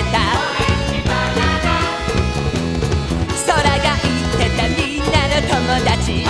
そた」「空が言ってたみんなの友達」